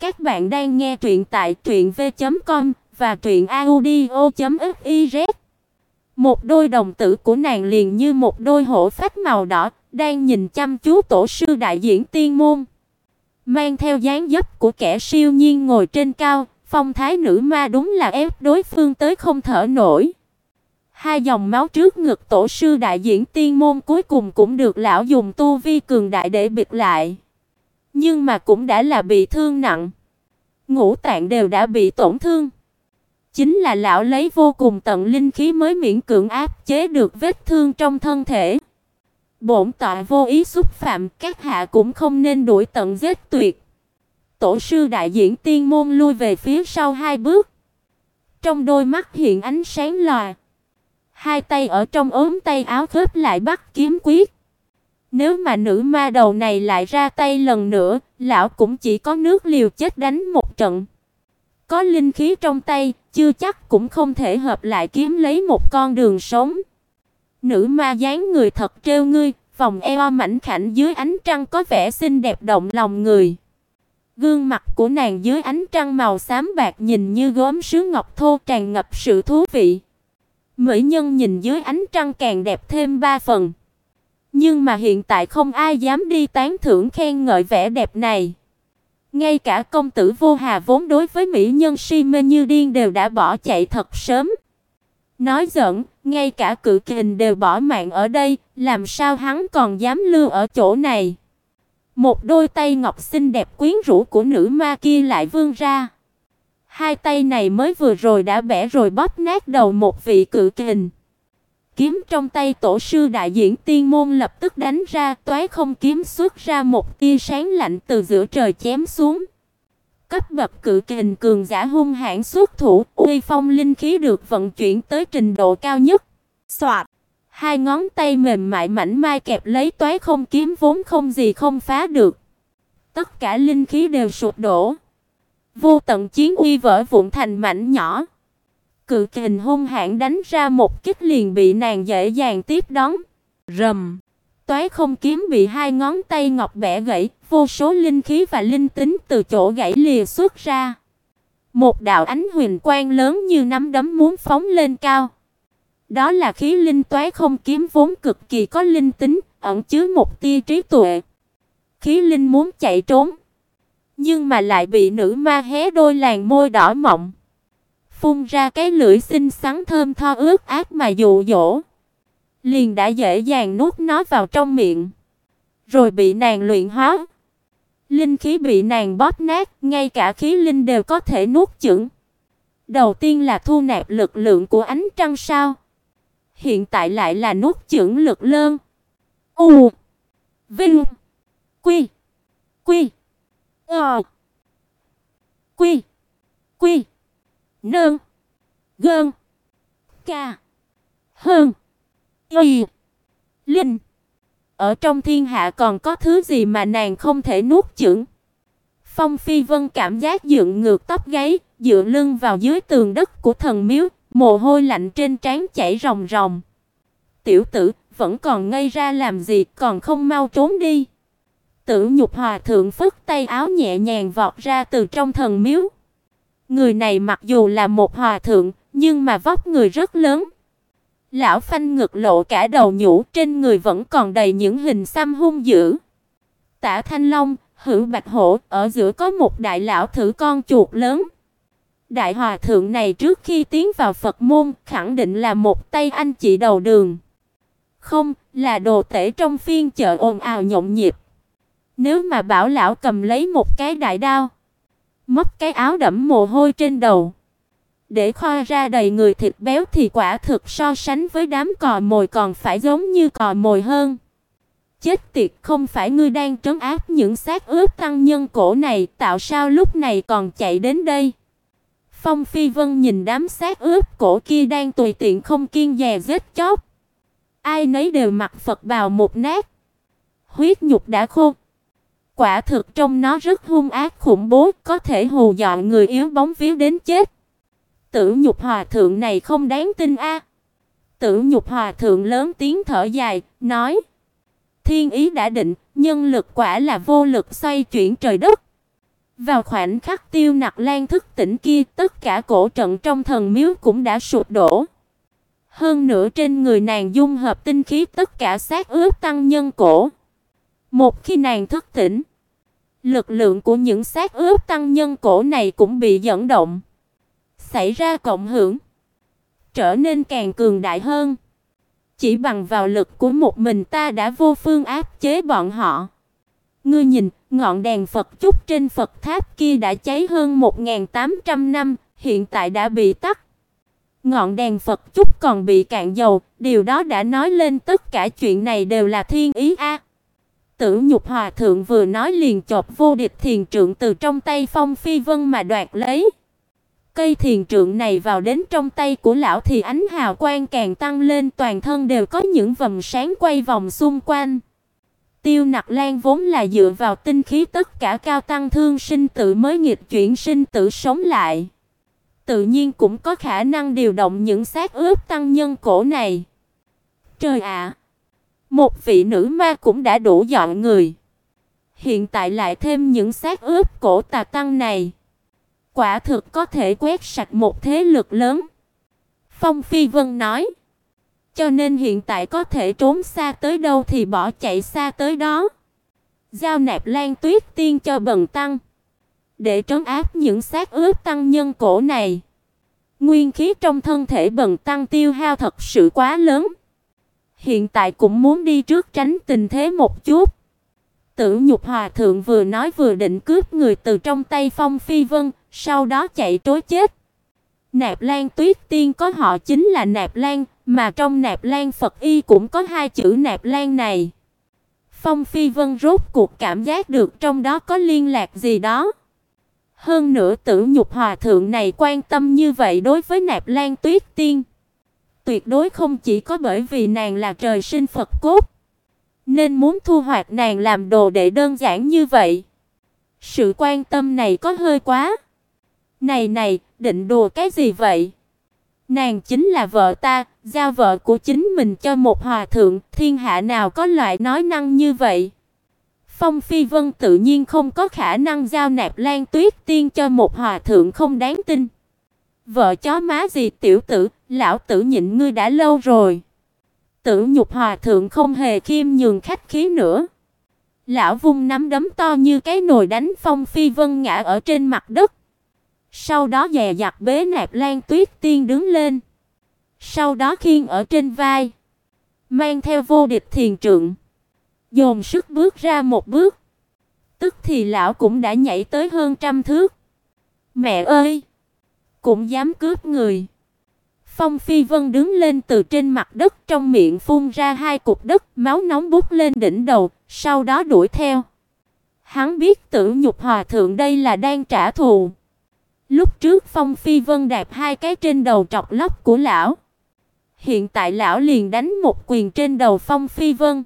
Các bạn đang nghe truyện tại truyệnv.com và truyệnaudio.fiz. Một đôi đồng tử của nàng liền như một đôi hổ phách màu đỏ, đang nhìn chăm chú tổ sư đại diễn tiên môn. Mang theo dáng dấp của kẻ siêu nhiên ngồi trên cao, phong thái nữ ma đúng là ép đối phương tới không thở nổi. Hai dòng máu trước ngực tổ sư đại diễn tiên môn cuối cùng cũng được lão dùng tu vi cường đại để bịt lại. Nhưng mà cũng đã là bị thương nặng. Ngũ tạng đều đã bị tổn thương. Chính là lão lấy vô cùng tận linh khí mới miễn cưỡng áp chế được vết thương trong thân thể. Bổn tọa vô ý xúc phạm, các hạ cũng không nên đuổi tận giết tuyệt. Tổ sư đại diễn tiên môn lui về phía sau hai bước. Trong đôi mắt hiện ánh sáng lòa. Hai tay ở trong ốm tay áo khớp lại bắt kiếm quyết. Nếu mà nữ ma đầu này lại ra tay lần nữa, lão cũng chỉ có nước liều chết đánh một trận. Có linh khí trong tay, chưa chắc cũng không thể hợp lại kiếm lấy một con đường sống. Nữ ma dáng người thật trêu ngươi, vòng eo mảnh khảnh dưới ánh trăng có vẻ xinh đẹp động lòng người. Gương mặt của nàng dưới ánh trăng màu xám bạc nhìn như gốm sứ ngọc thô tràn ngập sự thú vị. Mỹ nhân nhìn dưới ánh trăng càng đẹp thêm ba phần. Nhưng mà hiện tại không ai dám đi tán thưởng khen ngợi vẻ đẹp này. Ngay cả công tử Vô Hà vốn đối với mỹ nhân si mê như điên đều đã bỏ chạy thật sớm. Nói giỡn, ngay cả cự kình đều bỏ mạng ở đây, làm sao hắn còn dám lưu ở chỗ này? Một đôi tay ngọc xinh đẹp quyến rũ của nữ ma kia lại vươn ra. Hai tay này mới vừa rồi đã bẻ rồi bóp nát đầu một vị cự kình. Kiếm trong tay tổ sư đại diễn tiên môn lập tức đánh ra, toái không kiếm xuất ra một tia sáng lạnh từ giữa trời chém xuống. Cấp bậc cự kình cường giả hung hãn xuất thủ, uy phong linh khí được vận chuyển tới trình độ cao nhất. Soạt, hai ngón tay mềm mại mảnh mai kẹp lấy toái không kiếm vốn không gì không phá được. Tất cả linh khí đều sụp đổ. Vô tận chiến uy vỡ vụn thành mảnh nhỏ. Cự kình hung hãn đánh ra một kích liền bị nàng dễ dàng tiếp đón. Rầm. Toái không kiếm bị hai ngón tay ngọc bẻ gãy, vô số linh khí và linh tính từ chỗ gãy lìa xuất ra. Một đạo ánh huyền quang lớn như nắm đấm muốn phóng lên cao. Đó là khí linh toái không kiếm vốn cực kỳ có linh tính, ẩn chứa một tia trí tuệ. Khí linh muốn chạy trốn, nhưng mà lại bị nữ ma hé đôi làn môi đỏ mọng phun ra cái lưỡi xinh xắn thơm tho ướt át mà dụ dỗ, liền đã dễ dàng nuốt nó vào trong miệng, rồi bị nàng luyện hóa. Linh khí bị nàng bóp nát, ngay cả khí linh đều có thể nuốt chửng. Đầu tiên là thu nạp lực lượng của ánh trăng sao? Hiện tại lại là nuốt chửng lực lơn. U Vinh Quy Quy Ờ Quy Quy Nương. Gơn. Ca. Hơn. Y. Linh. Ở trong thiên hạ còn có thứ gì mà nàng không thể nuốt chửng? Phong Phi Vân cảm giác dựng ngược tóc gáy, dựa lưng vào dưới tường đất của thần miếu, mồ hôi lạnh trên trán chảy ròng ròng. Tiểu tử, vẫn còn ngây ra làm gì, còn không mau trốn đi. Tử Nhục Hòa thượng phất tay áo nhẹ nhàng vọt ra từ trong thần miếu. Người này mặc dù là một hòa thượng, nhưng mà vóc người rất lớn. Lão phanh ngực lộ cả đầu nhũ, trên người vẫn còn đầy những hình xăm hung dữ. Tả Thanh Long, Hữu Bạch Hổ, ở giữa có một đại lão thử con chuột lớn. Đại hòa thượng này trước khi tiến vào Phật môn, khẳng định là một tay anh chị đầu đường. Không, là đồ tể trong phiên chợ ồn ào nhộn nhịp. Nếu mà bảo lão cầm lấy một cái đại đao, móc cái áo đẫm mồ hôi trên đầu, để khoa ra đầy người thịt béo thì quả thực so sánh với đám cò mồi còn phải giống như cò mồi hơn. Chết tiệt, không phải ngươi đang trấn áp những xác ướp tăng nhân cổ này, tạo sao lúc này còn chạy đến đây? Phong Phi Vân nhìn đám xác ướp cổ kia đang tùy tiện không kiêng dè giết chóc. Ai nấy đều mặc Phật bào một nát. Huyết nhục đã khô, Quả thực trong nó rất hung ác khủng bố, có thể hù dọa người yếu bóng víu đến chết. Tử Nhục Hòa thượng này không đáng tin a. Tử Nhục Hòa thượng lớn tiếng thở dài, nói: "Thiên ý đã định, nhân lực quả là vô lực xoay chuyển trời đất. Vào khoảnh khắc Tiêu Nặc Lan thức tỉnh kia, tất cả cổ trận trong thần miếu cũng đã sụp đổ. Hơn nữa trên người nàng dung hợp tinh khí tất cả sát ướp tăng nhân cổ. Một khi nàng thức tỉnh, lực lượng của những sát ướp tăng nhân cổ này cũng bị dẫn động, xảy ra cộng hưởng, trở nên càng cường đại hơn. Chỉ bằng vào lực của một mình ta đã vô phương áp chế bọn họ. Ngươi nhìn, ngọn đèn Phật chúc trên Phật tháp kia đã cháy hơn 1800 năm, hiện tại đã bị tắt. Ngọn đèn Phật chúc còn bị cạn dầu, điều đó đã nói lên tất cả chuyện này đều là thiên ý a. Tử Nhục Hòa thượng vừa nói liền chộp vô địch thiền trượng từ trong tay Phong Phi Vân mà đoạt lấy. Cây thiền trượng này vào đến trong tay của lão thì ánh hào quang càng tăng lên, toàn thân đều có những vầng sáng quay vòng xung quanh. Tiêu Nặc Lan vốn là dựa vào tinh khí tất cả cao tăng thương sinh tự mới nghịch chuyển sinh tử sống lại. Tự nhiên cũng có khả năng điều động những xác ướp tăng nhân cổ này. Trời ạ! Một vị nữ ma cũng đã đủ dọn người. Hiện tại lại thêm những xác ướp cổ tà tăng này. Quả thực có thể quét sạch một thế lực lớn. Phong Phi Vân nói. Cho nên hiện tại có thể trốn xa tới đâu thì bỏ chạy xa tới đó. Giao nạp Lan Tuyết Tiên cho bần tăng, để trấn áp những xác ướp tăng nhân cổ này. Nguyên khí trong thân thể bần tăng tiêu hao thật sự quá lớn. Hiện tại cũng muốn đi trước tránh tình thế một chút. Tử Nhục Hòa thượng vừa nói vừa định cướp người từ trong tay Phong Phi Vân, sau đó chạy trối chết. Nạp Lan Tuyết Tiên có họ chính là Nạp Lan, mà trong Nạp Lan Phật Y cũng có hai chữ Nạp Lan này. Phong Phi Vân rốt cuộc cảm giác được trong đó có liên lạc gì đó. Hơn nữa Tử Nhục Hòa thượng này quan tâm như vậy đối với Nạp Lan Tuyết Tiên, tuyệt đối không chỉ có bởi vì nàng là trời sinh Phật cốt, nên muốn thu hoạch nàng làm đồ đệ đơn giản như vậy. Sự quan tâm này có hơi quá. Này này, định đùa cái gì vậy? Nàng chính là vợ ta, giao vợ của chính mình cho một hòa thượng, thiên hạ nào có loại nói năng như vậy? Phong Phi Vân tự nhiên không có khả năng giao nạp Lan Tuyết Tiên cho một hòa thượng không đáng tin. Vợ chó má gì tiểu tử, lão tử nhịn ngươi đã lâu rồi. Tử Nhục Hòa thượng không hề khiêm nhường khách khí nữa. Lão vung nắm đấm to như cái nồi đánh Phong Phi Vân ngã ở trên mặt đất. Sau đó dè dặt bế nạp Lan Tuyết Tiên đứng lên. Sau đó khiêng ở trên vai, mang theo vô địch thiền trượng, dồn sức bước ra một bước. Tức thì lão cũng đã nhảy tới hơn trăm thước. Mẹ ơi, cũng dám cướp người. Phong Phi Vân đứng lên từ trên mặt đất, trong miệng phun ra hai cục đất, máu nóng bút lên đỉnh đầu, sau đó đuổi theo. Hắn biết Tử Nhục Hòa thượng đây là đang trả thù. Lúc trước Phong Phi Vân đạp hai cái trên đầu trọc lóc của lão. Hiện tại lão liền đánh một quyền trên đầu Phong Phi Vân.